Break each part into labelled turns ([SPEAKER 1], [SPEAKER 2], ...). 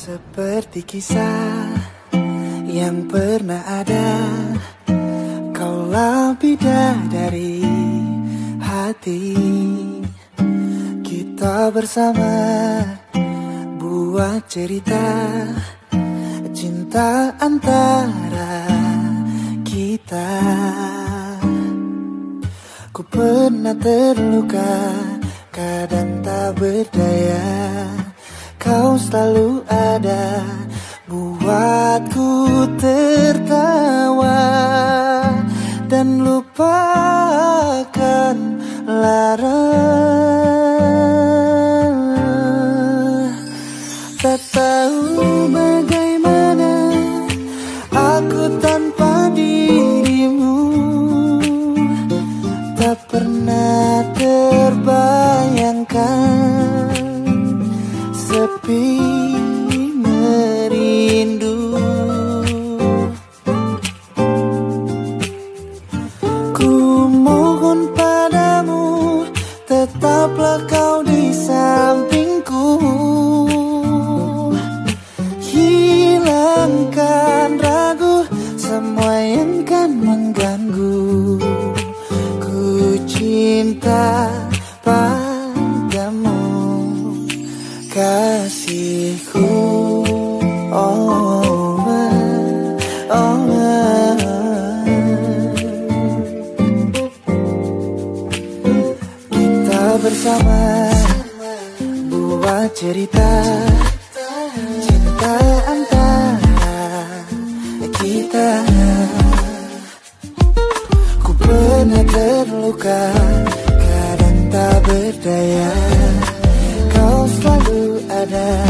[SPEAKER 1] Seperti kisah yang pernah ada Kaulah dari hati. Kita bersama buat cerita Cinta antara kita. Ku pernah terluka Kadang tak berdaya Kau selalu ada Buatku tertawa Dan lupakan lara sepi merindu. Ku mohon padamu tetaplah kau di sampingku. Hilangkan ragu semua yang kan mengganggu. Ku cinta cerita Cinta antara kita. Ku pernah terluka Kadang tak berdaya. Kau selalu ada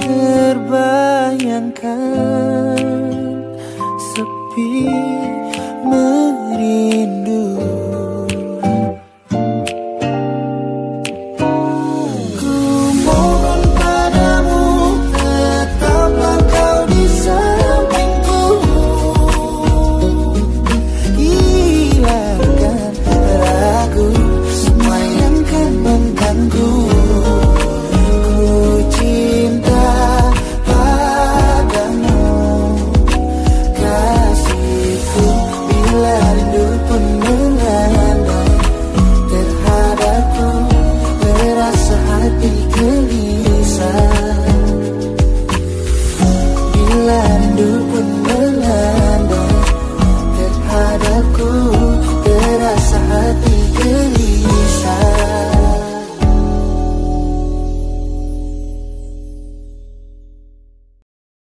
[SPEAKER 1] terbayangkan Sepi